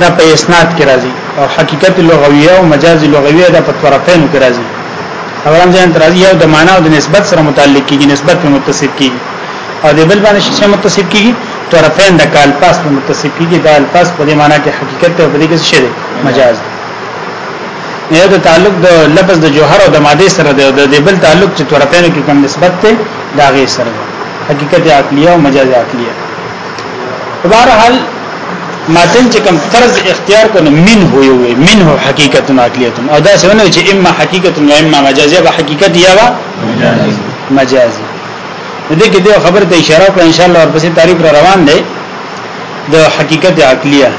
دا په اسناد کې راځي او حقیقت لغویه او مجاز لغویه دا په طرفین کې راځي اولم ځان راځي او د معنا او د نسبت سره متعلق کیږي نسبت په متصف کیږي او د بل باندې شې متصف کیږي طرفین د کال پاس په متصف کیږي دا الفاظ په دې معنا کې حقیقت ته په دې کې شې مجاز نه د تعلق د لفظ د جوهر او د ماده سره د بل تعلق چې طرفین کې کوم نسبت ته دا غي سره حقیقت عقلیه او مجاز عقلیه بهرحال ماتن چې کوم فرض اختیار کو نو منه یو منه حقیقت عقلیت او دا څنګه چې اما حقیقت او اما مجازي به حقیقت یا با مجازي دې کې د خبر ته اشاره کړم ان شاء الله ورپسې تعریف را روان دی د حقیقت عقلیه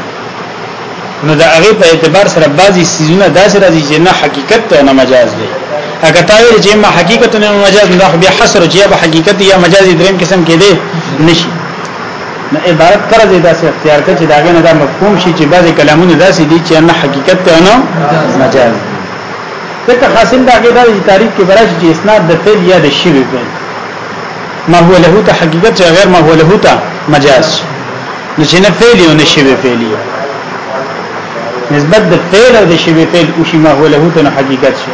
نو دا هغه په اعتبار سره بعضی سيزونه داسې راځي چې نه حقیقت ته نه مجاز دی اګه تا ویل چې ما حقیقت نه مجاز نه بیا حصر چې به حقیقت یا مجازي دریم قسم کې دی نشي نو عبارت کړه دې داسې اختیار کړه چې دا غنه دا مفهوم شي چې بعضی کلامونه داسې دي چې نه حقیقت ته نه مجاز ځکه حاصل دا غي دا تعریف کې برابر چې اسناد د فعل یا د شی په ما هو له ته حقیقت چې غیر ما هو له ته مجاز نو چې نه فعل او نه شی فعل نسبت د فعل او د شی فعل او شی ما هو له ته حقیقت شي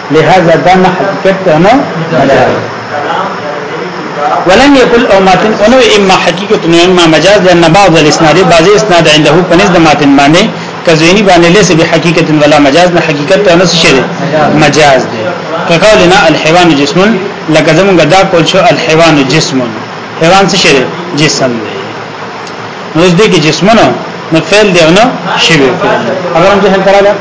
لهذا دا نه حقیقت ته نه ولم يقل او ماتن انو اما حقیقت نه اما مجاز لان بعض الاسناد بعض اسناد عنده پنځ د ماتن باندې کزوینی باندې لیس به حقیقت ولا مجاز نه حقیقت ته نه شي مجاز دی کقولنا الحيوان جسم لکه زمونږ دا کول شو الحيوان جسم حیوان څه شي جسم دی نو دې کې جسمونه نو فعل دی نو شی وی فعل اگر هم ځه تراله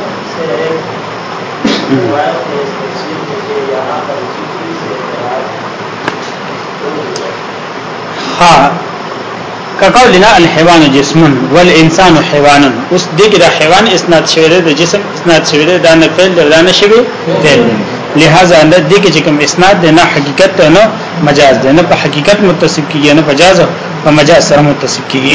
ها کقولنا الحيوان جسم والانسان حيوان اوس دغه د حیوان اسناد شوی د جسم اسناد شوی د نه فعل د نه شوی فعل لہذا د دې چې کوم اسناد د نه حقیقت نه مجاز د نه په حقیقت متصف کیږي نه په جاز په مجاز سره متصف کیږي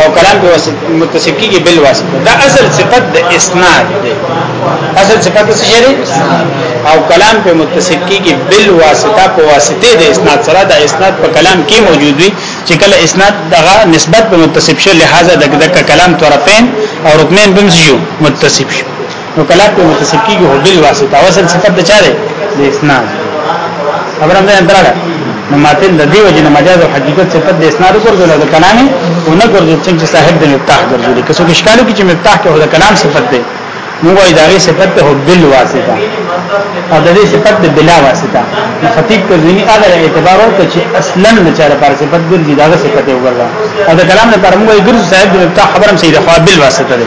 او کلام په واسطه متصف کیږي بل واسطه دا اصل صفت د اسناد دی اصل صفت څه شری او کلام په متصف کیږي بل واسطه په واسطه د اسناد سره د اسناد په کلام کې موجود وي چې کله اسناد دغه نسبت په متصف شي لہذا دغه کلام طرفین او رکنین بمسجو متصف شي نو کلام په متصل کیږي هو بل واسطه وصل صفت د چاره د اسناد خبره مې اندراله نو ماتل د دې وجه نه مجاز او حقیقت صفت د اسناد ورګول د کلام او نه ګرځي چې صاحب د مفتاح ګرځي که څوک اشکالو کې چې مفتاح کې هو د کلام صفت ده نو وای دا غي صفت ته بل واسطه او د دې صفت د بلا واسطه خطیب کوي اگر اعتبار ورته چې اصلا د چا لپاره صفت ګرځي دا صفت یې وګرځي او د کلام لپاره موږ ګرځي صاحب د خبرم سیده خو بل واسطه ده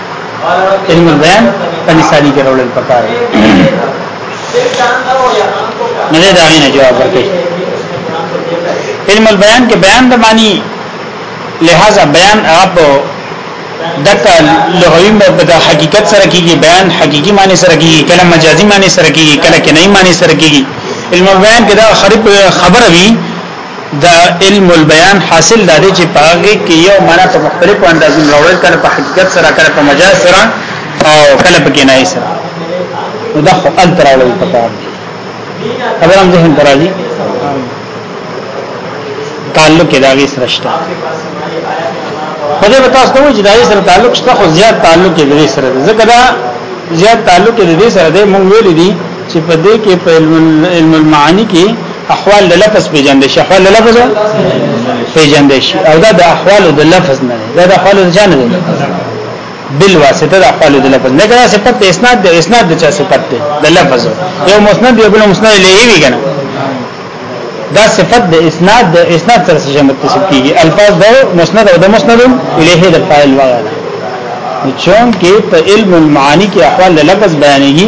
علم البيان په مثالي کې راوړل پکار نه دا غینه جواب ورکړي علم البيان کې بیان د معنی لہذا بیان اپ دکا لغوی مبدا حقیقت سره کیږي بیان حقیقی معنی سره کیږي کله مجازی معنی سره کیږي کله کنایي معنی سره کیږي علم البيان کې دا خراب خبره وی دا علم البيان حاصل دا دی چې پاګه کې یو معنا په مختلفو اندازو راوړل کړي په حقیقت سره کړي په مجاز سره او کله په کنایه سره دا خو ال تراول پکار دی خبرم ذهن تراځي تعلق دا غي سره شته خو دې تاسو ته چې دا غي سره تعلق شته خو زیات تعلق دې سره ځکه دا زیات تعلق دې سره دې مونږ ویل دي چې په دې کې په علم المعانی کې احوال د لفظ پیجندې شي احوال د لفظ پیجندې شي او دا د احوال د لفظ نه دا د احوال د جان نه بل واسطه د احوال د لفظ نه کړه صفت د اسناد د اسناد د چا صفت ده د لفظ یو مسند یو بل مسند لهي وی کنه دا صفت د اسناد د اسناد سره څه متصل کیږي الفاظ د مسند او د مسند الیه د فاعل وغیرہ چون کې په علم المعانی کې احوال لفظ بیانېږي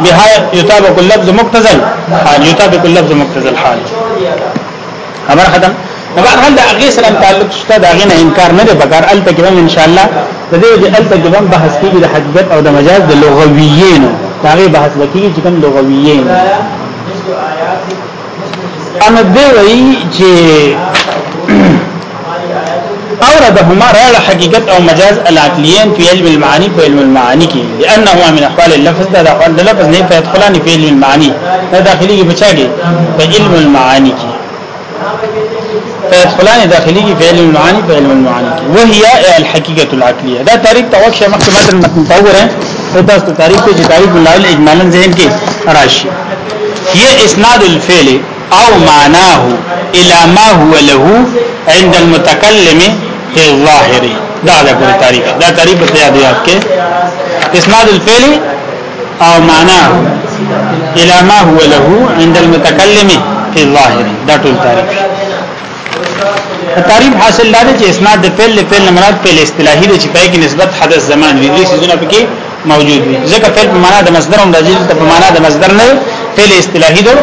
نهایت یطابق اللفظ مقتضى الحال یطابق اللفظ مقتضى الحال خبر ختم نو بهر حال دا هغه سره تعلق شته دا غنه انکار نه دی بګار ال تکرم ان شاء الله د دې د ال تکرم بحث کیږي د حقیقت او د مجاز د لغویینو دا غي بحث وکیږي چې کوم لغویین انا دی وی چې اوردهما راړ حقیقت او مجاز العقلیین فی علم المعانی په علم المعانی کې لانه من احوال اللفظ دا احوال د لفظ نه فیت خلان فی علم المعانی دا داخلي کې بچا کې په علم المعانی کې فیت خلان داخلي کې په علم المعانی په علم المعانی کې وهي الحقیقت العقلیه دا تاریخ توښه مخکې متن متن تاوره دا تاریخ چې تاریخ بلال اجمالا ذهن کې راشي هي اسناد الفعل او معناه الى ما هو له عند المتكلم في الظاهر دا دا کوم تاریخ دا تاریخ په یاد یاد کې اسناد الفعل او معناه الى ما هو له عند المتكلم في الظاهر دا ټول تاریخ تعریف حاصل لاره چې اسناد د فعل فعل مراد فعل اصطلاحي دی چې پای کې نسبت حدث زمان وي دې سيزونه پکې موجود دي ځکه فعل په معنا د مصدر هم راځي ته په معنا د مصدر نه فعل اصطلاحي دی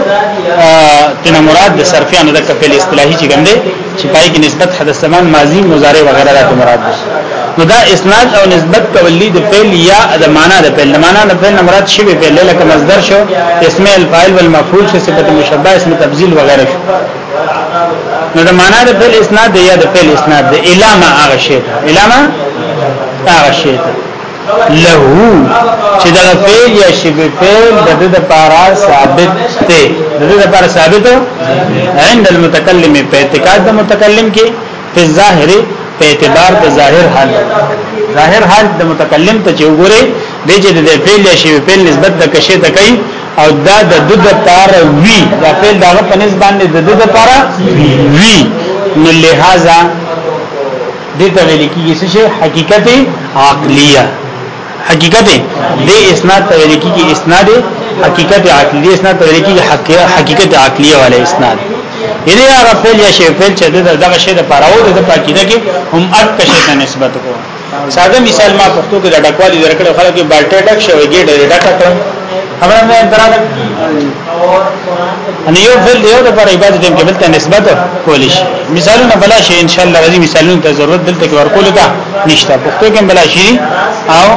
تنه مراد د صرفیانو د فعل اصطلاحي چې ګنده چې پای کې نسبت حدث زمان ماضي مضارع وغیرہ راته مراد دي نو دا اسناد او نسبت کولی د فعل یا د معنا د فعل معنا د فعل مراد شی به فعل لکه مصدر شو اسم الفاعل والمفعول شو صفت مشبہ اسم تبذیل وغیرہ شو نو د معنا د فعل اسناد دی یا د فعل اسناد دی الامه هغه شی ته الامه هغه شی ته له چې دا فعل یا شی به فعل د دې لپاره ثابت دی د دې لپاره ثابت عند المتکلم په اعتقاد د متکلم کې په ظاهر په اعتبار د ظاهر حال ظاهر حال د متکلم ته چوغوري د چې د فعل یا شی فعل نسبت د کشه ته کوي او دا د د د پار وی دا فعل دغه په نسبت باندې د د د پار وی نو لہذا دته ویل کیږي چې حقیقت عقلیه حقیقت دې اسناد ته ویل کیږي اسناد حقیقت عقلی دې اسناد ته ویل کیږي حقیقت عقلی والے اسناد یعنی هغه فعل یا شی فعل چې دغه شی د پاره او د پاکیده کې هم ارت شی ته نسبت کو ساده مثال ما پښتو کې د ډکوالي درکړ خلک بالټه ډک شوی ګډه ډکه کړم خبره مې درته ان یو فعل دی یو د پر عبادت ټیم کې بلته نسبت کول شي مثالونه بلا شي ان شاء الله راځي مثالونه ته ضرورت دلته کې ورکول کا نشته پښتو کې بلا شي او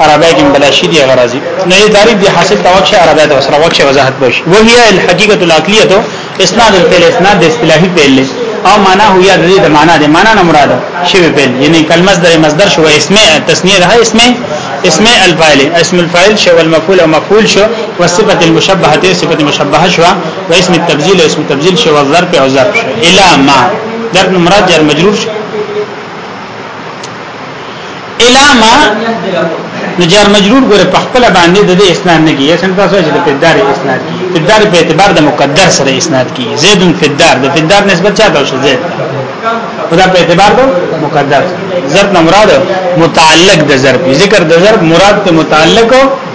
عربی کې بلا شي دی غرازي نه تعریف دی حاصل توقع عربی ته سره وقع وضاحت بشي وهي الحقیقه العقلیه اسناد الفعل اسناد د اصطلاحي فعل له او معنا هو یا د معنا د معنا نه مراد شوی فعل یعنی کلمه در مصدر شو اسم تسنیه ده اسم اسم الفاعل اسم الفاعل شو المفعول او مفعول شو والصفه المشبهه صفه مشبهه شو واسم التبذيل اسم التبذيل شو والظرف او ظرف شو الا ما در مراد جر مجرور شو الا ما نو جار مجرور ګره په خپل باندې د اسناد نه کیږي څنګه تاسو چې د فدار اسناد کیږي فدار په اعتبار د مقدر سره اسناد کیږي زید فدار د فدار نسبت چاته شو زید خدا په اعتبار د مقدر ضرب نه مراد متعلق د ضرب ذکر د ضرب مراد ته متعلق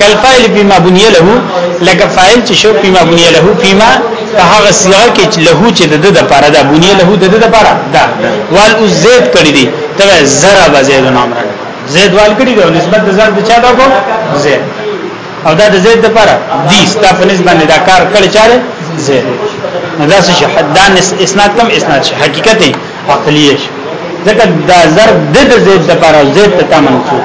کل فاعل بما بني له لکه فاعل چې شو بما بني له فيما په هغه صيغه کې له چې د د لپاره دا بني له د د لپاره دا وال زید کړی دی ته ضرب زید نام را زید وال کړی دی نسبت د ضرب چا دا کو زید او دا د زید لپاره دی ستا په نسبت باندې دا کار کړی چاره زید دا څه شي حدان اسناد تم اسناد شي حقیقت عقلیه شي ځکه دا ضرب د زید لپاره زید ته منسوب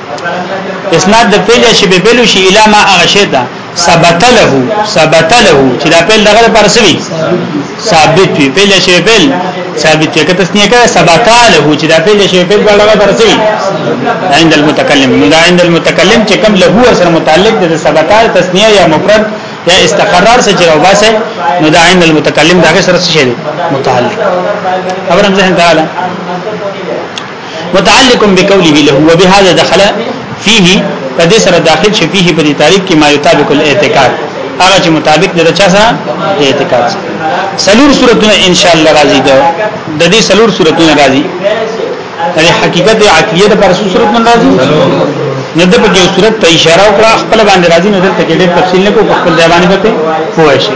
اسناد د فعل شی به بلو شی اله ما هغه شی ده ثبت له ثبت له چې دا فعل دغه پر سوي ثابت وي فعل شی فعل ثابت وي کته سنیه کړه ثبت له چې دا فعل شی فعل دغه پر سوي عند المتکلم نو دا عند المتکلم چې کوم له هو سره متعلق ده ثبت تسنیه یا مفرد یا استقرار سره چې راوباسه نو دا عند المتکلم دغه سره څه شي متعلق خبرم ذهن تعالی متعلق بقوله له وبهذا دخل فيه په دې سره داخل شي فيه په دې تعریف کې ما یطابق الاعتقاد هغه چې مطابق د چا سره د اعتقاد سره سلور صورتونه ان شاء الله راځي دا د دې سلور صورتونه راځي د حقیقت عقلیه د پر صورتونه راځي نو د په صورت ته اشاره وکړه خپل باندې راځي نو د تکلیف تفصیل نه کو خپل ځای باندې پوه شي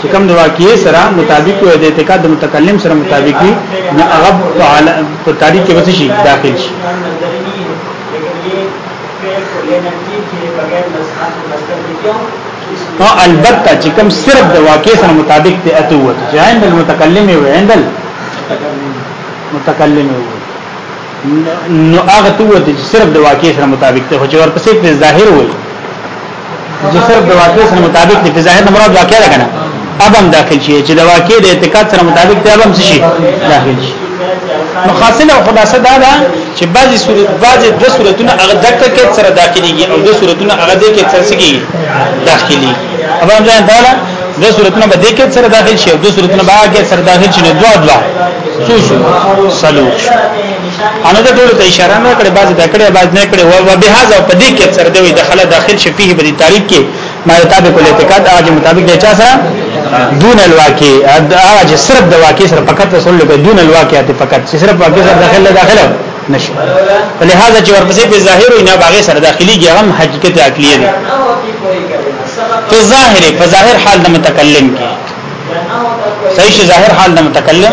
چې کوم د واقعي سره مطابق وي د اعتقاد د متکلم سره مطابق وي نو هغه په تاریخ کې وڅ شي داخل شي او البته چې کوم صرف د واقع سره مطابق ته اته وو چې عند المتکلم او عند المتکلم وو نو هغه ته وو چې صرف د واقع سره مطابق ته خو چې ورپسې په ظاهر وو چې صرف د واقع سره مطابق دي په ظاهر نه مراد واقع ده کنه ابم داخل شي چې د واقع د اعتقاد سره مطابق دی ابم شي داخل شي نو حاصل او خلاصه دا ده چې بعضی صورت بعضی د صورتونو هغه دکته کې سره داخليږي او د صورتونو هغه د کې سره سګي داخلي ابم ځان دا د صورتونو به د کې سره داخل شي او د صورتونو به هغه سره داخل شي نو دوا دوا سوسو سلوک انا د ټول ته اشاره نه کړې بعض د کړې بعض نه کړې او به هاذا په دې کې اکثر دوی دخل داخل شي په دې تاریخ کې ما مطابق الاعتقاد اج مطابق د چا سره دون الواقع اج صرف د واقع سره فقط رسول له دون الواقع ته فقط صرف واقع سره داخله داخله نشو ولهدا چې ورپسې په ظاهر او نه باغې سره داخلي کې هم حقیقت عقلیه دي په ظاهر په ظاهر حال د متکلم کې صحیح ظاهر حال د متکلم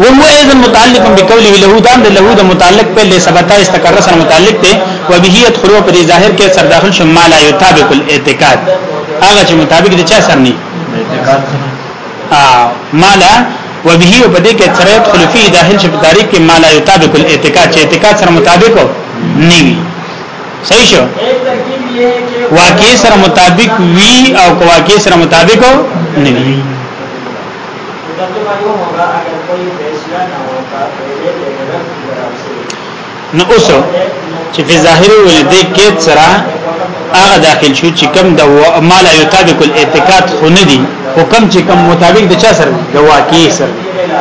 وهو ايضا متعلق بقوله له دا د له د متعلق په لې ثبتا استقر سره متعلق دی و به يدخلوا په ظاهر کې سر داخل شو ما لا يطابق الاعتقاد هغه چې مطابق د چا سر نه اعتقاد اه ما لا و به او په دې کې سره يدخل فيه داخل شو په تاریخ کې ما لا يطابق الاعتقاد چې اعتقاد سره مطابق نه وي صحیح شو واقع سره مطابق وی او واقع سره مطابق نه وی نو اوس چې په ظاهر ولې دې کې سره هغه داخل شو چې کم د مال یطابق الاعتقاد خونه دي او کم چې کم مطابق د چا سره د واقع سره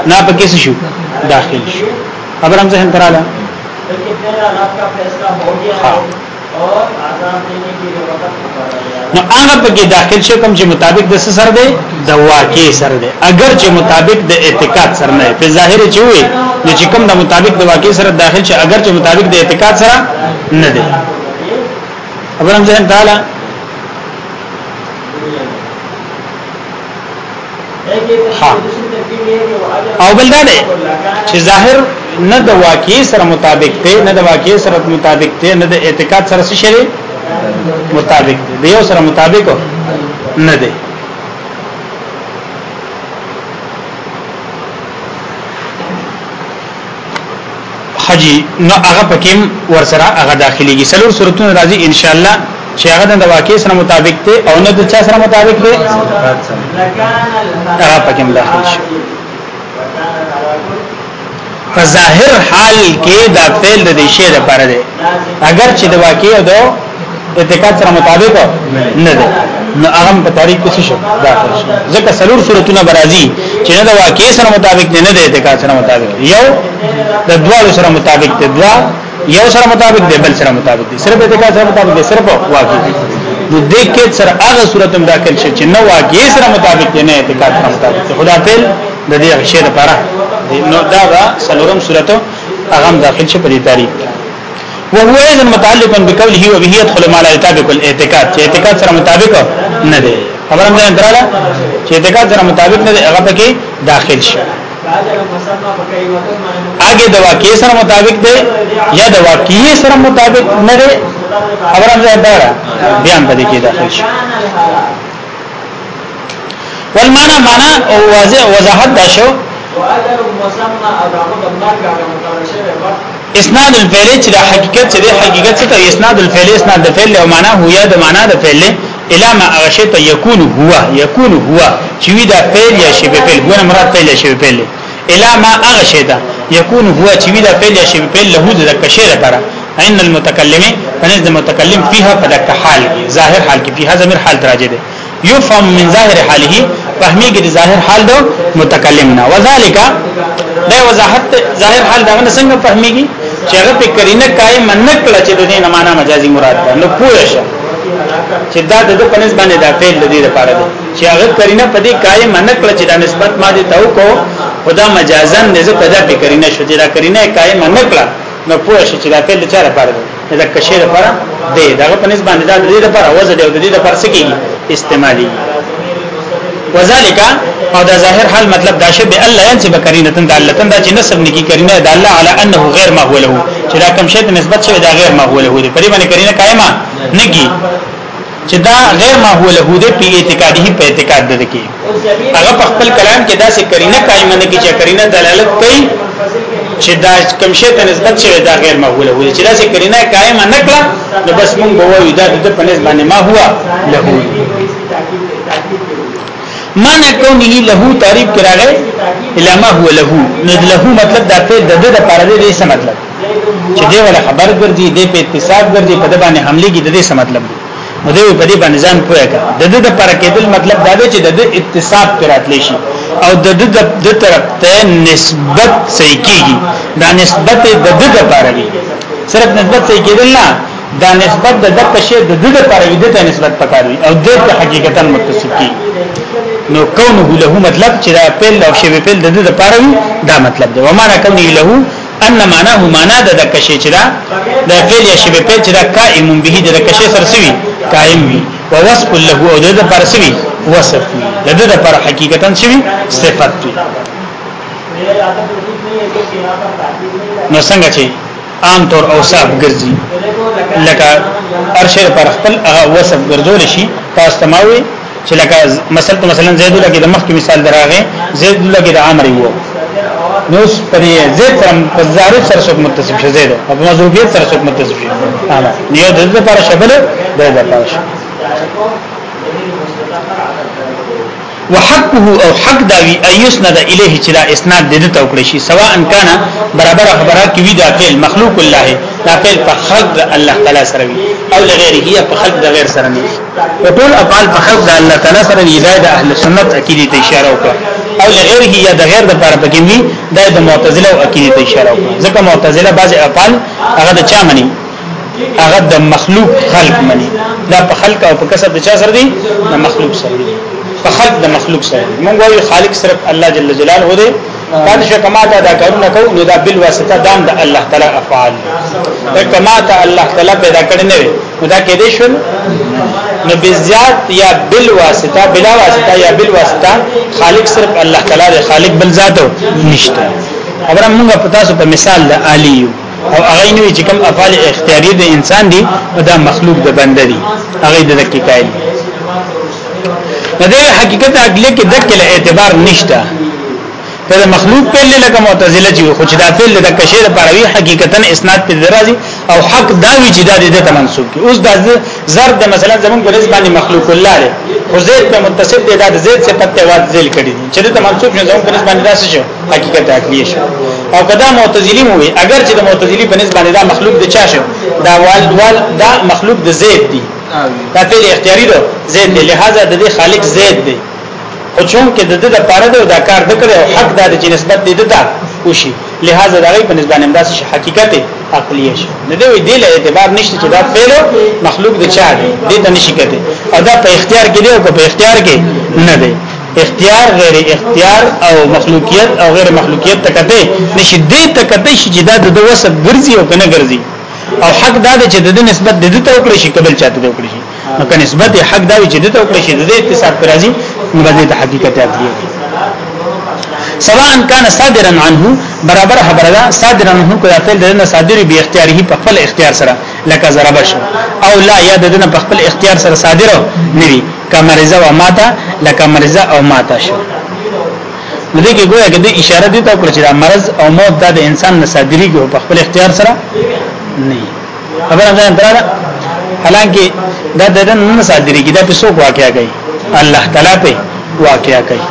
نه په کیسه شو داخل شو خبرم ذهن تراله نو هغه په کې داخل شي کوم چې مطابق د سر دی د واقع سر دی اگر چې مطابق د اعتقاد سر نه په ظاهر چې وي نو چې کوم د مطابق د واقع سره داخل شي اگر چې مطابق د اعتقاد سره نه دی ابراهيم جان تعالی او بل دا دی چې ظاهر نه د واقعي سره مطابق دی نه د واقعي سره مطابق دی نه د اعتقاد سره څه شری مطابق دی د یو سره مطابق نه دی حجی نو هغه پکې ور سره هغه داخليږي سلور صورتونه راځي ان شاء الله چې هغه د واقع سره مطابق ته او نه د چا سره مطابق ته هغه پکې داخل شي په ظاهر حال کې دا فعل د شی لپاره دی اگر چې د واقع او د اعتقاد سره مطابق نه ده نو هغه په تاریخ کې څه شو داخل شو ځکه سلور صورتونه برازي چې نه د واقع سره مطابق نه نه د اعتقاد سره مطابق یو د دوالو سره مطابق دی دوا یو سره مطابق دی بل سره مطابق دی صرف اعتقاد سره مطابق دی صرف واقع دی نو د کې سره هغه صورت هم داخل شي چې نه واقع سره مطابق دی نه اعتقاد سره مطابق دی خدا په د دې شی لپاره نو دا سلورم صورتو هغه داخل شي په دې تاریخ وهو ايضا متعلق بقوله وبه يدخل ما لا يطابق الاعتقاد چې اعتقاد سره مطابق نه دی خبره مې دراله چې اعتقاد سره مطابق نه دی هغه پکې داخل شي اګه د واقع سره مطابق دی یا د واقع سره مطابق نه دی خبره مې دراله بیان پدې کې داخل شي والمعنى معنا او واضح وضاحت دا شو واجل مسمى ادامه د مرګ هغه مقرر شوی وخت اسناد الفعل چې د حقیقت چې د حقیقت څخه اسناد الفعل اسناد د فعل او معنا هو یا د معنا د فعل الا ما اغشت يكون هو يكون هو چې وی دا فعل یا شی به فعل ګونه مراد فعل یا شی به فعل الا ما اغشت يكون هو چې وی دا فعل یا شی به فعل له د کشیر لپاره ان المتکلم فنز المتکلم فيها فدک حال ظاهر حال کې فيها ضمیر حال راځي دی يفهم من ظاهر حاله فهمي کې ظاهر حال دو متکلم نه وذالک دا وضاحت ظاهر حال دا نه څنګه فهميږي چې هغه په کرینه قائم نه کړ چې د دې نه معنا مجازي مراد ده نو پوه شئ چې دا د په نسبت باندې دا فعل د دې لپاره دی چې هغه کرینه په دې قائم نه کړ چې دا نسبت ما دې تو کو خدا مجازن نه زه پیدا پکرینه شو چې دا کرینه قائم نه کړ نو پوه شي چې دا فعل چا لپاره دی دا کشه لپاره دی دا په نسبت باندې دا د دې لپاره وزن دی او د دې لپاره څه کیږي استعمالي وذالک او دا ظاهر حال مطلب دا شی به الله ينسب کرینه تن الله تن دا چې نسب نکی کرینه دا الله علی انه غیر مغوله چې دا کوم شی ته نسبت شوی دا غیر مغوله دی پرې باندې کرینه قائمه نگی چې دا غیر ما هو له دې په اعتقادي په اعتقاد د کې هغه په خپل کلام کې داسې کرینه قائمه نه کې چې کرینه دلالت کوي چې دا کوم شی ته نسبت شوی دا غیر ما هو له دې چې داسې کرینه قائمه نه کړه نو بس مونږ به وایو دا د په نسبت باندې ما هو له معنی کونه له تعریف کراغه الا ما هو له نو له مطلب دا په د د لپاره دې څه مطلب چې دی ولا خبر ګرځي دی په اتصال ګرځي په د باندې حمله کې د دې څه مطلب دی نو دی په دې باندې ځان پوهه کا د دې د پر کېدل مطلب دا دی چې د دې اتصال پراتلی شي او د دې د طرف ته نسبت صحیح کیږي دا نسبت د دې لپاره دی صرف نسبت صحیح کېدل نه دا نسبت د دغه شی د دې لپاره دی ته نسبت پکاري او د حقیقتا متصف کی نو کونه له مطلب چې دا په لو شی په د دې لپاره دا مطلب دی ومانه کونه له ان معنا هو معنا د دکشې چې دا د فعل یا شبه فعل چې دا قائم به د دکشې سره سوي قائم وي او وصف له او د پر سوي وصف وي د د پر حقیقتا سوي صفت وي نو څنګه چې عام طور اوصاف ګرځي لکه ارشد پر خپل هغه وصف ګرځول شي تاسو تماوي چې لکه مثلا مثلا زید لګي د مخکې مثال دراغه زید لګي د عمرو وو نو پرې زید سره په ظاهر سره څوک متصف شي زید او په مضروبیت سره څوک متصف شي انا یو د دې لپاره شبل د دې لپاره شي وحقه او حق دا وی ایسند الیه چې دا اسناد د دې توکړي شي سواء ان کان برابر خبره کې وی دا فعل مخلوق الله دا فعل په خلق الله تعالی سره وی او لغیره یا په خلق د غیر سره نه او ټول افعال په خلق د الله تعالی سره دی دا د اهل سنت عقیده ته اشاره وکړه او لغیر هی یا د غیر د پاره پکې وی دا د معتزله او عقیده ته اشاره وکړه ځکه معتزله بعضی افعال هغه د چا منی هغه د مخلوق خلق منی دا په خلق او په کسب د چا سره دی د مخلوق سره دی په خلق د مخلوق سره موږ وایو خالق صرف الله جل جلاله دی پادشه کما ته دا کارونه کو نو دا بل واسطه دام د الله تعالی افعال کما ته الله تعالی پیدا کړی نه دا کې دې شول نو بزیات یا بل واسطه بلا واسطه یا بل واسطه خالق صرف الله تعالی دی خالق بل ذات نشته خبره موږ په تاسو په مثال د عالی یو او هغه نوې چې کوم افعال اختیاري د انسان دي دا مخلوق د بنده دي هغه د دقیقایل د حقیقت اګلې کې دکله اعتبار نشته ته مخلوق په لکه معتزله چې خو چې دا فعل د کشه د پاروي حقیقتا اسناد په درازي او حق دا وی چې دا د ته منسوب کی اوس دا زر د مثلا زمون په نسبت باندې مخلوق الله له خو زید په متصف دی دا د زید صفت ته واد ذل کړي چې د منسوب شو زمون په نسبت باندې داسې شو حقیقت عقلی شو او کدا معتزلی مو وي اگر چې د معتزلی په نسبت باندې دا مخلوق د چا شو دا والد وال دا مخلوق د زید دی دا فعل اختیاري دی زید دی لہذا د خالق زید دی خو چون کې د دې لپاره د دا کار د کړو حق د چې نسبت دې دتا وشي لہذا دا غي په نسبت باندې داسې حقیقت عقلی شي نه دی دی له اعتبار نشته چې دا فعل مخلوق د چا دی دې ته نشي کته او دا په اختیار کې دی او په اختیار کې نه دی اختیار غیر اختیار او مخلوقیت او غیر مخلوقیت تکته نشي دې تکته شي چې دا د وسب ګرځي او کنه ګرځي او حق دا دی چې د نسبت د دې ته وکړي شي قبل چاته وکړي که نسبت حق دا وي چې دته وکړي چې د دې اتصال پر راځي نو باندې د حقیقت دی سواء کان صادرا عنه برابر خبره ده صادرا عنه کو فعل دنه صادری به اختیاري په خپل اختیار سره لکه ضرب شو او لا یا دنه په خپل اختیار سره صادر نه وي کمرزه او ماته لکه مرزه او ماته شو نو دې کې ګویا کې د اشاره دي ته کړ چې مرز او موت د انسان نه صادری کو په خپل اختیار سره نه خبره ده درا حالانکه دا د نن صادری کی دا په څوک واقعیا کوي الله تعالی په واقعیا کوي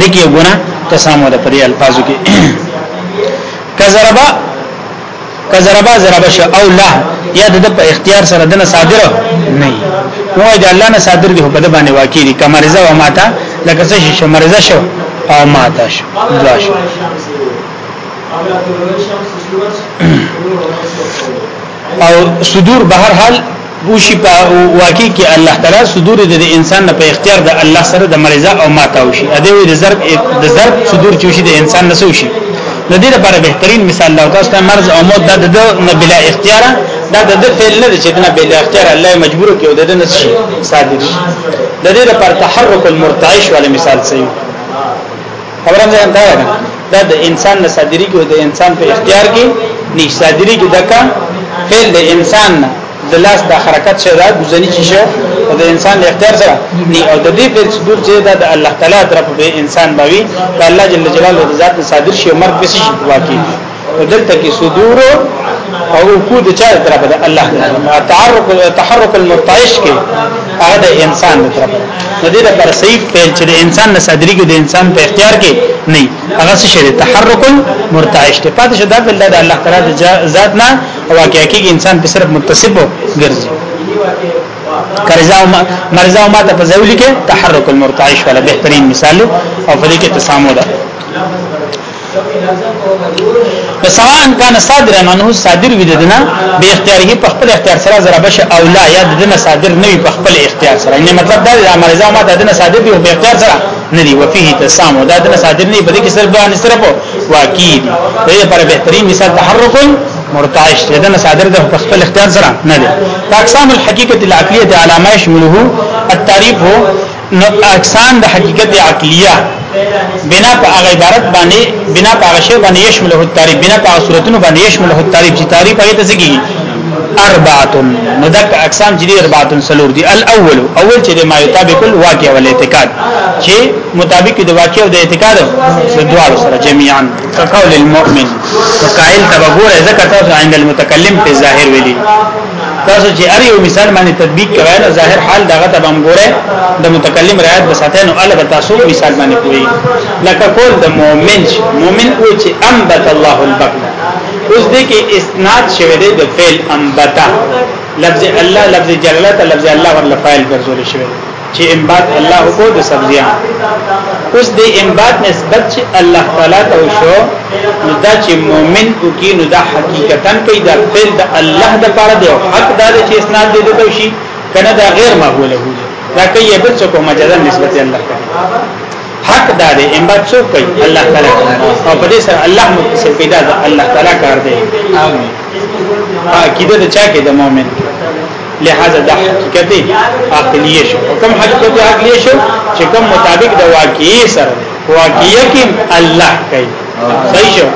دکې ګنا تسامو د پرې الفاظو کې کزربا کزربا زربا شو او لا یا د په اختیار سره دنه صادره نه نو د الله نه صادر دی په د باندې واقع دي کمرزه او ماته لکه څه شي مرزه شو او ماته شو دوا شو او صدور به هر حال وشي په واقع کې الله تعالی صدور د انسان په اختیار د الله سره د مرزا او ماته وشي ا دې د ضرب د ضرب صدور چې شي د انسان نه شي د دې لپاره بهترین مثال دا تاسو ته مرز او موت د نه بلا اختیار دا د فعل نه چې نه بلا اختیار الله مجبور کې او د نه شي صادق د دې لپاره تحرک المرتعش ولا مثال صحیح خبره ده دا دا د انسان نه صادری کې د انسان په اختیار کې نه صادری کې دکا فعل د انسان نه د لاس د حرکت شه دا ګزنی چې شه او د انسان د اختیار سره نه او د دې په صدور چې دا د الله تعالی طرف به انسان باوي الله جل جلاله د ذات صادر شي مرګ پسې شي واقعي نو دلته کې صدور او رکوع د چا طرف ده الله تعرف تحرک المرتعش کې هغه د انسان طرف نو دې لپاره صحیح پیل چې د انسان نه صدري کې د انسان په اختیار کې نه هغه څه شری تحرک المرتعش ته پاتې شو دا بل د الله تعالی د ذات نه واقع کې انسان په صرف متصف ګرځي کرزاو مرزاو ما ته په ځولي کې تحرک المرتعش ولا بهترین مثال او په دې کې تسامو ده سواء کان صادرا عنه صادر وي ددنه به اختیاره په خپل اختیار سره ضرب شي او لا یا ددنه صادر نه وي په خپل اختیار سره یعنی مطلب دا د امر اذا ما ددنه صادر وي په اختیار سره نه دی وفيه تسامو دا دنه صادر نه بلکې کې صرف باندې صرف واقعي دي دا لپاره بهتري مثال تحرک مرتعش دنه صادر د په خپل اختیار سره نه دی اقسام الحقیقت العقلیه علامه شموله التعریف هو نو اقسام د حقیقت عقلیه بنا په هغه عبارت باندې بنا په هغه شی باندې یشمل هو تعریف بنا په صورتونو باندې یشمل هو تعریف چې تعریف هغه ته سګي اربعه نو دک اقسام جدي اربعه سلور دي الاول اول چې ما یطابق الواقع والاعتقاد چې مطابق د واقع او د اعتقاد دواړو سره جميعا فقول المؤمن فقائل تبغور ذکر تاسو عند المتکلم په ظاهر ویلي تاسو چې ار یو مثال باندې تطبیق کوی نو ظاهر حال دغه ته هم ګوره د متکلم رعایت بساته نو الله به تاسو مثال باندې کوی لکه کول د مؤمن مؤمن او چې انبت الله البقر اوس دې کې اسناد شوی دی د فعل انبتا لفظ الله لفظ جلاله لفظ الله ورله فاعل ګرځول شوی دی چې امبات الله کو د سبزیان اوس د امبات نسبت چې الله تعالی ته وشو نو دا چې مؤمن او کې نو دا حقیقتا کوي دا فعل د الله د پاره دی او حق دا چې اسناد دې ته شي کنه دا غیر مقبول هو دا کوي به څه کومه جزا نسبت الله کوي حق دا دی امبات څو کوي الله تعالی او په دې سره الله متصل پیدا ده الله تعالی کار دی امين عقیده د چا کې د مؤمن لہذا دا حقیقت عقلیه شو کوم حقیقت عقلیه شو چې کوم مطابق د واقعي سره واقعي کې الله کوي صحیح شو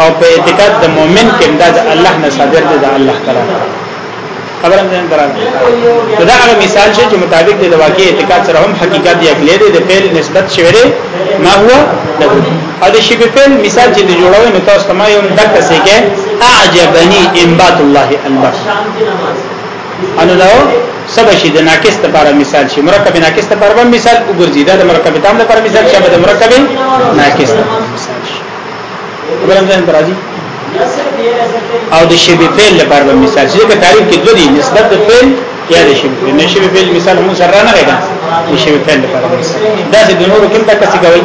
او په اعتقاد د مؤمن کې دا د الله نه صادر دی د الله تعالی خبره نه دراله دا هغه مثال شي چې مطابق د واقعي اعتقاد سره هم حقیقت عقلیه دی د فعل نسبت شوی ما هو له او د شی په فعل مثال چې د جوړوي نو تاسو ته ما یو دک څه کې اعجبني انبات الله انبات انو دا سبا شي د ناقص لپاره مثال شي مرکب ناقص لپاره به مثال وګرځي دا د مرکب تام لپاره مثال شي د مرکب ناقص لپاره مثال شي خبرم ځان درازي او د شی په فعل لپاره به مثال شي که تعریف کې دوی نسبت د فعل یا د شی په نشي په فعل مثال هم سره نه راځي د شی په فعل لپاره مثال دا د نورو کوم تک څه کوي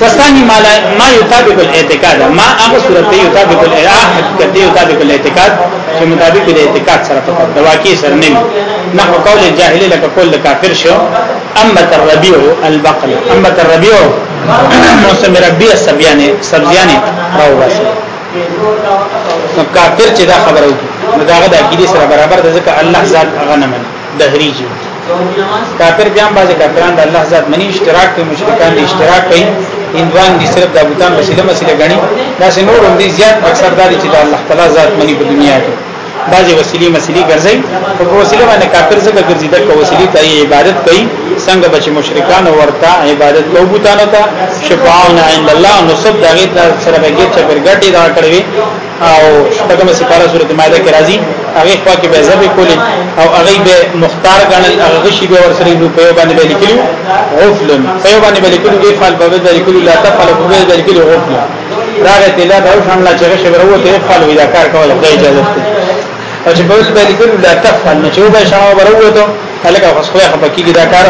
تستانی ما لا ما یطابق الاعتقاد ما هغه صورت دی یطابق الاعتقاد دی یطابق الاعتقاد چې مطابق د اعتقاد سره په د واقع سره نه نه قول الجاهل لك قول کافر شو اما الربيع البقل اما الربيع موسم ربيع سبيانه سبزيانه راو بس نو کافر چې دا خبره وکړي نو داغه د عقیده سره برابر د ځکه الله ذات هغه نه مني دهری جی کافر بیان باز کافران د الله ذات منی اشتراک کوي مشرکان دي اشتراک کوي هندوان دي صرف د بوتان وسیله مسیله غني دا سه نور هم دي زیات اکثر داري چې د الله تعالی ذات منی په دنیا کې بعضی وسیلی مسیلی ګرځي او په وسیله باندې کافر څخه ګرځي د وسیلی ته عبادت کوي څنګه بچ مشرکان ورته عبادت کوي بوتانو ته شفاعون عند الله نو سب دغه سره بګی چې برګټي دا کړوي او شپږمه سپاره سورته مائده کې راځي هغه خوا کې به زبې کولې او هغه به مختار غنل هغه شی به ورسره نو په یو باندې به لیکلو غفل په یو باندې به لیکلو به فعل به به لیکلو لا تفعل به به لیکلو غفل راغه تلا دا شان لا چې شی ورو ته فعل وی دا کار کول د اجازه ته او چې به به لیکلو لا تفعل نو چې به شاو ورو ته هلکه خو خو خپکیږي دا کار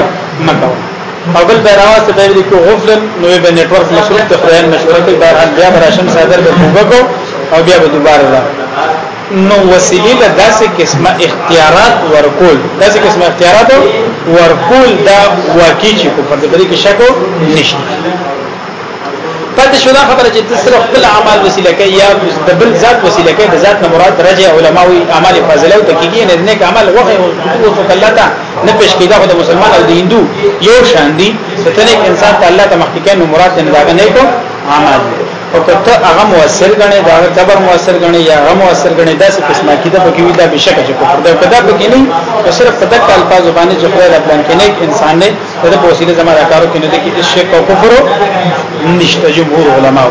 مکو او بل به راوسته به لیکو غفلا نو به نتورک مصروف ته خدای مشغول دی بهر بیا به راشم صادر به توبه کو او بیا به دوباره را نو وسیله له داسې قسمه اختیارات ورکول داسې قسمه اختیارات ورکول دا واقعي چې په دې کې شک نشته پاتې شو دا خبره چې تاسو خپل اعمال وسیله کوي یا د بل ذات وسیله کوي د ذات نه مراد رجع علماء او اعمال فاضله او تکیه نه نیک عمل وغه او څوک الله ته نه پېښ کیدا خو د مسلمان او د هندو یو شان دي ته نیک انسان ته الله ته مخکې نو مراد نه دا نه کو اعمال او کته هغه موثر غني دا قبر موثر غني یا هغه موثر غني دا څه قسمه کیده پکې وي دا بشک چې کو پر دا کدا پکې نه صرف په دغه الفاظ باندې چې خدای رب لنکنه انسان نه دا په وسیله زما دا کارو کې نه دي کې شرک او کفر نشته جمهور علما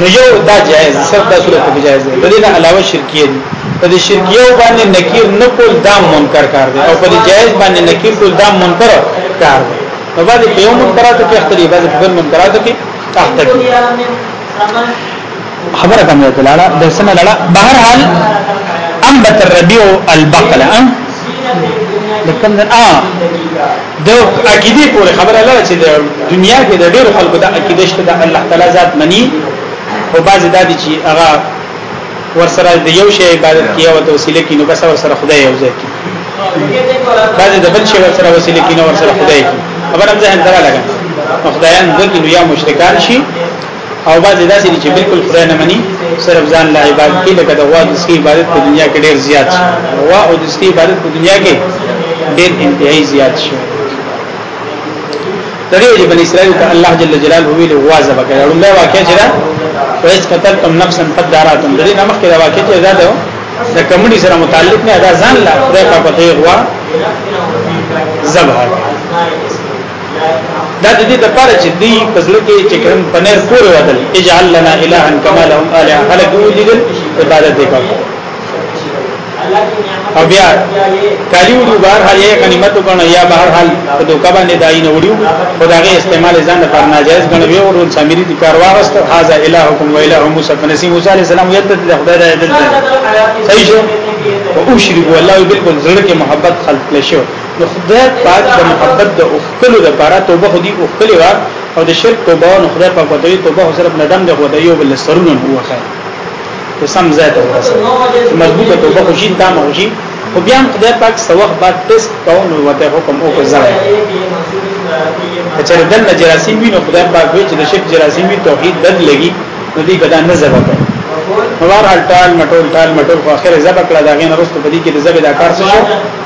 نو یو دا جائز سب دا صورت کې جائز دی دغه علاوه شرکیه دي په دې شرکیه باندې نکیر نه کول دا منکر کار دی او په دې جائز باندې نکیر کول دا منکر کار دی نو باندې په یو منکرات کې اختلاف باندې په منکرات کې اختلاف خبره کوم ته لاړه د سنه لاړه بهر حال انبت الربيع البقل ا د کوم ځای ا د عقیده پورې خبره لاړه چې د دنیا کې د ډېر خلکو د عقیده شته د الله تعالی ذات منی او باز د دې چې هغه ورسره د یو شی عبادت کیه او توسیله کینو بس ورسره خدای یو ځای کی باز د بل شی ورسره وسیله کینو ورسره خدای کی خبره هم ځه درا لګا خدایان دغه یا مشرکان شي او بعض داسې دي چې بالکل خدای نه مني صرف ځان لا عبادت کوي لکه د غوا د سکی عبادت په دنیا کې ډیر زیات شي غوا او د سکی عبادت په دنیا کې ډیر انتهایی زیات شي درې چې بن اسرائیل ته الله جل جلاله ویل غوا زبا کوي اړوند واقعي چې دا وایس قتلتم نفسا قد داراتم درې نمخ کې دا واقعي چې دا ده د کمنډي سره متعلق نه دا ځان لا خدای په پته غوا زبا کوي دا د دې لپاره چې دی په ځل کې چې کوم پنیر پورې ودل اجعل لنا الها کما لهم الها خلق یو دي عبادت وکړو او بیا کالیو دی بهر حال یې غنیمت وکړو یا بهر حال په دوکا باندې دای نه وړو خدای استعمال ځان لپاره ناجایز غنوي او رول سامری دي کار واغست هاذا الهکم و اله موسی فنسی موسی علی السلام یت د خدای د عدل صحیح شو او شریک والله بالکل زړه کې محبت خلق لشو نو خدای پاک د محبت د اوخلو لپاره توبه خو دی اوخلې وا او د شرک توبه نو خدای پاک ودی توبه خو صرف ندم دی ودی یو بل سرونه وخه ته سم ځای ته ورسه مضبوطه توبه خو شي تام خو شي خو بیا خدای پاک سوخ بعد ټیسټ کوو نو وته حکم او کو ځای چې دل نه جراثیم وي نو خدای پاک وی چې د شرک جراثیم وي توحید دل لګي نو دې کدا نه زبر کوي نو ور ټال مټول ټال مټول خو اخر زبر کړه دا غین رستو بدی کې د زبر د کار څه شو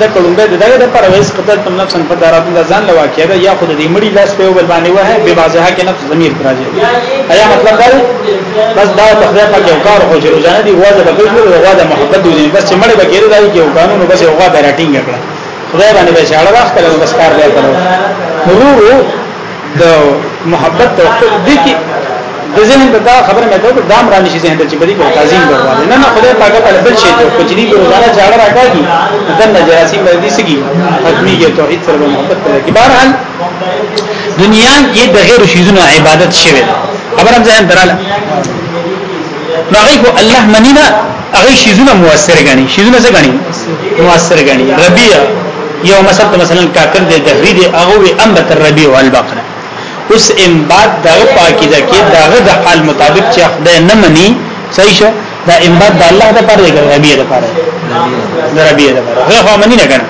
دا کوم به دغه د پر ویس قتل تم نفس په داراتون د ځان لوا کېده یا خود دې مړي لاس په بل باندې وه به بازه کې نفس ضمیر راځي ایا مطلب دا بس دا په خدای په یو کار خو جوړ جان دي واځه به کوي او واځه محبت دي بس چې مړي به کېده دا یو قانون بس یو غا بیرټینګ کړه خدای باندې به شاړه راخته بس کار دی کړو مرورو د محبت توقل دي کې د ذهن د دا خبره مې ته دا عمران نشي ذهن ته چې بری په تعظیم ورواله نه نه خدای پاک په بل شي ته کوچنی په روزانه چاړه راکاږي دن نه جراسي مې دي سګي حتمی کې توحید سره محبت کوي کې بهرحال دنیا کې د غیر شیزونو عبادت شوی خبره ځان دراله نو هغه کو الله منی نه هغه شیزونه موثر غني شیزونه څه غني موثر غني ربيع یو مثلا مثلا کاکر دې دهری دې هغه وی امر تر ربيع والبقره اوس امباد دغه پاکی ده کې دغه د حال مطابق چې خدای نه مني صحیح شو دا امباد د الله د پاره دی ربيع د پاره د ربيع د پاره هغه منی نه کنه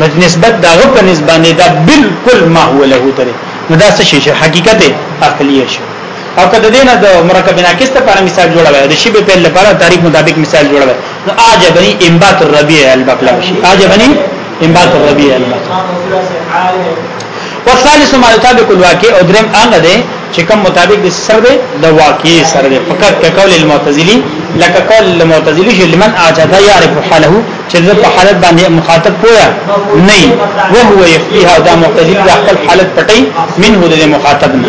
مت نسبت دغه په نسبت نه دا بالکل ما هو له تر نو دا څه شي حقیقت عقلی شي او کته دینه د مرکب ناقص لپاره مثال جوړوي د شی په پیل لپاره تعریف مطابق مثال جوړوي نو اعجبني انبات الربيع البقلا شي اعجبني انبات الربيع البقلا والثالث ما يطابق الواقع او درم هغه دی چې کوم مطابق د سر دی د واقع سر دی فقط کقول المعتزلي لکه قول المعتزلي چې لمن اعجب يعرف حاله چې د په حالت باندې مخاطب پویا نه وي وهو يخفيها دا معتزلي د خپل حالت پټي منه د مخاطب نه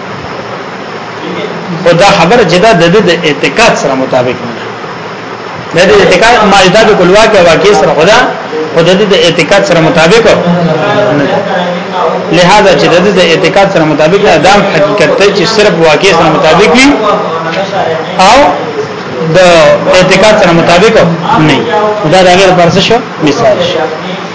او دا خبره چې دا د اعتقاد سره مطابق نه ده د اعتقاد ما اعتقاد کول واقع واقع سره خدا خود د اعتقاد سره مطابق نه ده لہذا چې د اعتقاد سره مطابق نه دام حقیقت ته چې صرف واقع سره مطابق وي او د اعتقاد سره مطابق نه دا د غیر پرسه شو مثال شو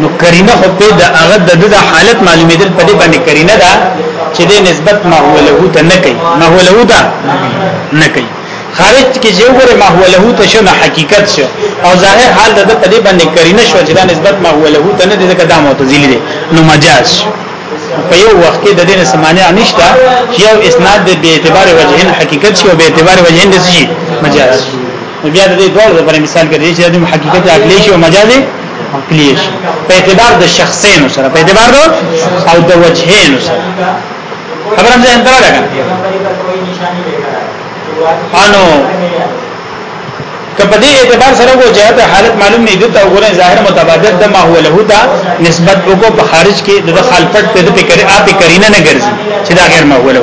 نو کرینه خو په د هغه د د حالت معلومیدل په دې باندې کرینه ده چې د نسبت ما هو له ته نه کوي ما هو له ته نه کوي خارج کې چې وګوره ما هو له ته شنو حقیقت شو او ظاهر حال د په دې باندې کرینه شو چې د نسبت ما هو له ته نه دي ځکه دا معتزلی دي نو مجاز په یو وخت کې د دې سمانه نشته چې یو اسناد د اعتبار وجهین حقیقت شي او به اعتبار وجهین د شي مجاز شي نو بیا د دې ډول لپاره مثال کې دی چې د حقیقت عقلی شي او مجازي عقلی شي په اعتبار د شخصین سره په اعتبار د او د وجهین سره خبره مې انتره لګا انو کپدې اعتبار سره وو جهت حالت معلوم نه دي ته وګورئ ظاهر متبادل د ما هو له دا نسبت وکړو په خارج کې د خالفت په دې کې اپ کرینه نه ګرځي چې دا غیر ما هو له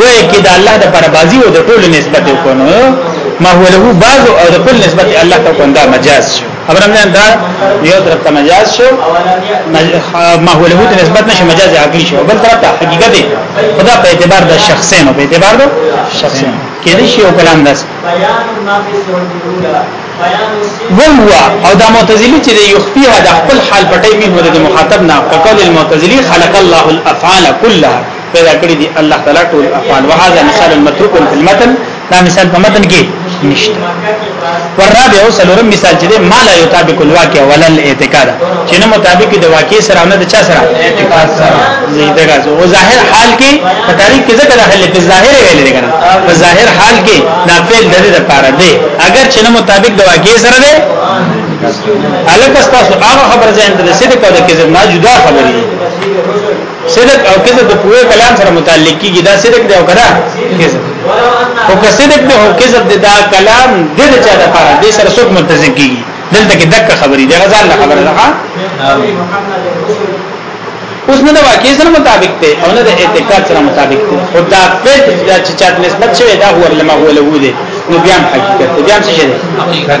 وای کې دا الله د پر بازي او د ټول نسبت وکونو ما هو له بعض او د کل نسبت الله ته کوم دا مجاز شو خبرم نه دا یو طرف ته مجاز شو ما هو له نسبت نشه مجاز عقلی شو بل طرف ته حقیقت خدا په اعتبار د شخصین او په اعتبار د شخصین کې دې شی او کلام داس بیان ما فی سورۃ الاولى وهو او دا معتزلی چې یخفیه د خپل حال پټې می هو د مخاطب نه فقال المعتزلی خلق الله الافعال كلها پیدا کړی دی الله تعالی ټول افعال وهذا مثال متروک فی المتن دا مثال په متن کې نشته والرابع سلورم مثال چې ما لا یطابق الواقع ولا الاعتقاد چې نه مطابق د واقع سره نه د چا سره اعتقاد سره زیدګه او ظاهر حال کې په تاریخ کې ځکه داخل په ظاهر ویل دي کنه په ظاهر حال کې دا فعل د دې لپاره دی اگر چې نه مطابق د واقع سره دی الکه تاسو هغه خبر ځین د صدق او د کذب نه جدا خبرې صدق او کذب په پوره کلام سره متعلق کیږي دا صدق دی او کدا کذب او که صدق دی او کذب دی دا کلام د دې چا لپاره د سره څوک ملتزم کیږي دلته کې دغه خبرې دی غزال نه خبره ده اوس نه د واقع سره مطابق دی او نه د اعتقاد سره مطابق دی او دا فعل چې چا نسبت شوی دا هو لما هو له دی نو بیا حقیقت بیا څه شي حقیقت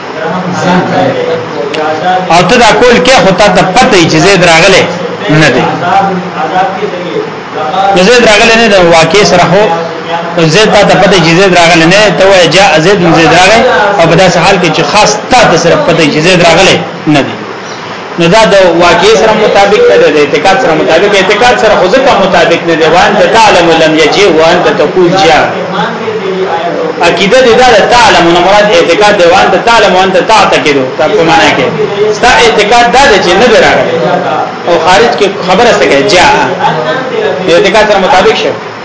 او ته دا کول کې خو ته ته پته چې زید راغله نه دی نو زید راغله نه دی واقع سره هو زید ته ته پته چې زید راغله نه ته وای جا زید زید راغله او په داسې حال کې چې خاص ته ته سره پته چې زید راغله نه دی نو دا د واقع سره مطابق نه دی د اعتقاد سره مطابق اعتقاد سره خو ځکه مطابق نه دی وان ته تعلم لم یجی وان ته تقول جا عقیده دې دا تعلم نو مراد اعتقاد دی وان ته تعلم وان ته تعتقد تا په معنا کې ستا اعتقاد دا دی چې نه دراغلی او خارج کې خبره څه کوي جا اعتقاد سره مطابق شه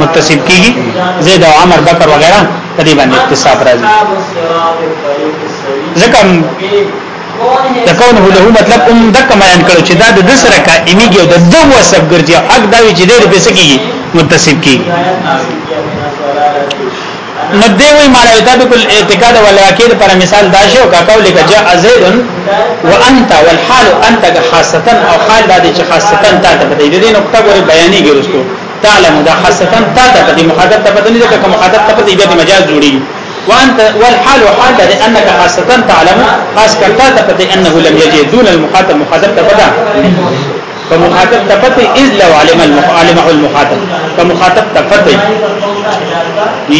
متصب کیږي زید او عمر بکر وغیرہ په دې باندې اتصاب راځي ځکه د کونه له مطلب هم د کمایان کړو چې دا د دسره کا ایمیږي او د دوه وسب ګرځي حق دا وی چې دې په سکیږي متصب کیږي نو دی وی مالا یطابق الاعتقاد والعقید پر مثال دا شو کا قول کا جاء زید وانت والحال انت خاصه او حال دا چې خاصه تا ته په دې نقطه ګوري بیانې ګرځو تعلم دا خاصه تا ته په مخاطب ته پته نه لګه کوم مخاطب ته پته یې مجاز جوړي وانت والحال حال ده انك خاصه تعلم خاص کرتا ته پته انه لم يجي دون المخاطب مخاطب ته پته په مخاطب ته پته اذ لو علم المعلم المخاطب په مخاطب ته پته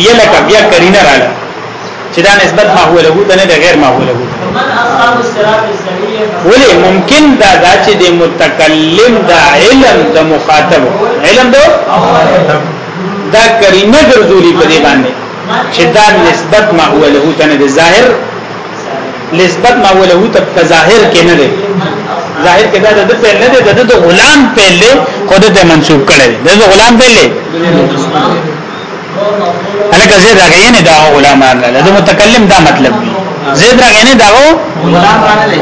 یلک بیا کرینه رااله چې دا نسبت ما هو له ته نه دی غیر ما هو له ولی ممکن دا دا چې د متکلم دا علم د مخاطب علم دو دا کرینه ګرځولي په دې باندې چې دا نسبت ما هو له ته نه دی ظاهر نسبت ما هو له ته په ظاهر کې نه دی ظاهر کې دا د په نه دی د غلام په لې خود ته منسوب کړي د غلام په لې الکه زید راغی نه دا غلام راغله د متکلم دا مطلب دی زید راغی نه دا غلام راغله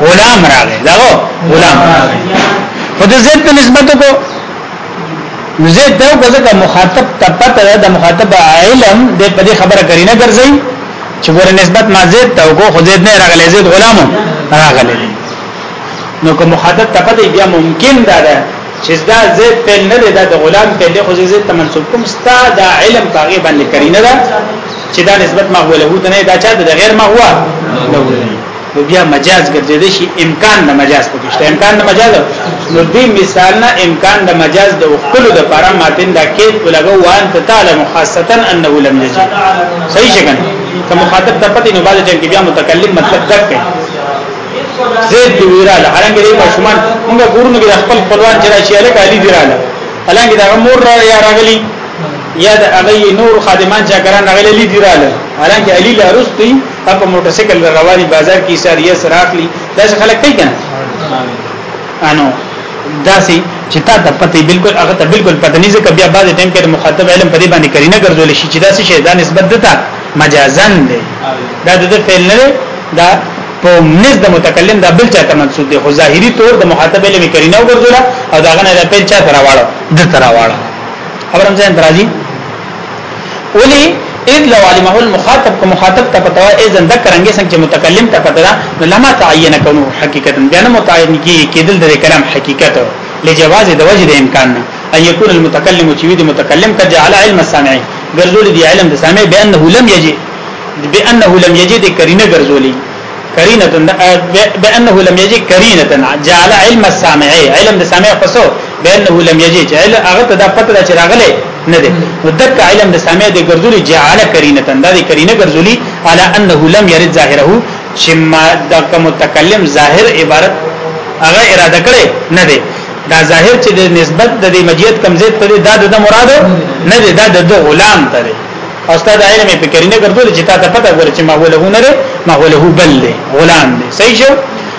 غلام راغله دا غلام راغله خو د زید په نسبت کو زید دا ځکه مخاطب ته پته ده د مخاطب علم د په دې خبره کوي نه ګرځي چې ګوره نسبت ما زید ته کو خو زید نه راغله زید غلامو راغله نو کوم مخاطب ته پته بیا ممکن ده چې دا زید فعل نه دی دا د غلام فعل دی خو زید ته منسوب کوم ستا دا علم پاغه باندې کرینه ده چې دا نسبت ما هو له نه دا چا د غیر ما هو نو بیا مجاز ګرځیدل شي امکان د مجاز پکشته امکان د مجاز نو دې مثال نه امکان د مجاز د وکړو د لپاره ماتین دا کې ولګو وان ته تعالی مخاصتا انه لم یجد صحیح څنګه ته مخاطب ته پتی نو باندې چې بیا متکلم مطلب درک کړي زید دی ویراله هرنګ دی ماشومان موږ کورونه کې خپل خپلوان چې راشي الک علي دی رااله الک دا مور را یا راغلی یا د هغه نور خادمان چې کران راغلی علي دی رااله الک علي لارستي په موټر سایکل رواني بازار کې ساریه سره اخلي دا څه خلک کوي کنه انو داسي چې تا ته پته بالکل هغه ته بالکل پته نه ځکه بیا بعد ټیم کې مخاطب علم په دې باندې کری نه ګرځول شي چې داسي شی دا نسبت ده مجازن دی دا د فعل نه دا په نس د متکلم دا بل چاته منسوب دی خو ظاهری طور د مخاطب علم کرینه وګرځولا او دا غنه د فعل چا تراواړه د تراواړه خبرم ځین درازي ولی اذ لو علمه المخاطب کو مخاطب ته پتا ای زنده کرانګي څنګه چې متکلم ته پتا لما تعین کونه حقیقتا بیا نه متعین کی کېدل د کلام حقیقت لجواز د وجه د امکان نه ان يكون المتكلم چې وي د متکلم قد جعل علم السامع ګرځول دي علم د سامع بانه لم يجي بانه لم يجي د کرینه ګرځولي کرینه بانه لم يجي کرینه جعل علم السامع علم د سامع پسو بانه لم يجي چې علم هغه ته دا پته چې راغله نه ده نو دک علم د سامع د ګرځولي جعل کرینه دا د کرینه ګرځولي على انه لم يرد ظاهره چې ما د متکلم ظاهر عبارت هغه اراده کړي نه ده دا ظاهر چې د نسبت د دې مجیت کمزیت ته دا د مراد نه دی دا د غلام ته دی او استاد علم فکر نه ګرځول چې تا ته پته ګور چې ما وله نه لري ما وله بل دی غلام دی صحیح شو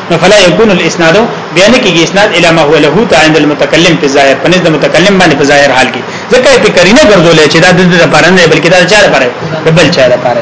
نو فلا يكون الاسناد بیان کې اسناد اله ما هو له ته عند المتکلم په ظاهر په نسبت متکلم باندې په ظاهر حال کې ځکه په کرینه ګرځول چې دا د دې لپاره نه بلکې دا چاره لپاره بل چاره لپاره